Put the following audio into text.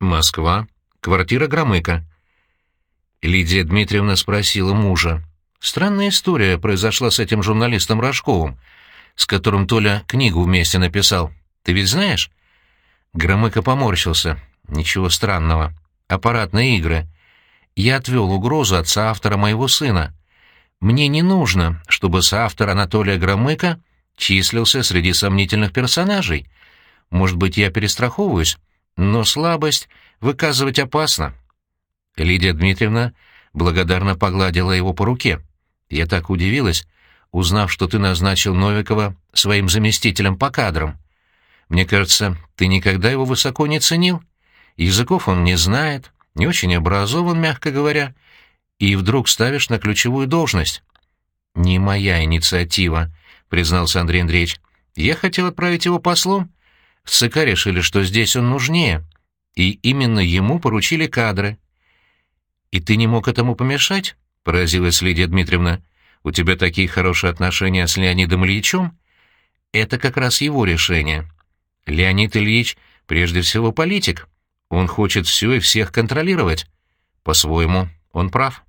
Москва. Квартира Громыка. Лидия Дмитриевна спросила мужа. Странная история произошла с этим журналистом Рожковым, с которым Толя книгу вместе написал. Ты ведь знаешь? Громыко поморщился. Ничего странного. Аппаратные игры. Я отвел угрозу от соавтора моего сына. Мне не нужно, чтобы соавтор Анатолия Громыка числился среди сомнительных персонажей. Может быть, я перестраховываюсь, но слабость выказывать опасно. Лидия Дмитриевна благодарно погладила его по руке. Я так удивилась, узнав, что ты назначил Новикова своим заместителем по кадрам. Мне кажется, ты никогда его высоко не ценил. Языков он не знает, не очень образован, мягко говоря, и вдруг ставишь на ключевую должность. «Не моя инициатива», — признался Андрей Андреевич. «Я хотел отправить его послом. В ЦК решили, что здесь он нужнее, и именно ему поручили кадры». «И ты не мог этому помешать?» — поразилась Лидия Дмитриевна. «У тебя такие хорошие отношения с Леонидом Ильичем?» «Это как раз его решение. Леонид Ильич прежде всего политик. Он хочет все и всех контролировать. По-своему, он прав».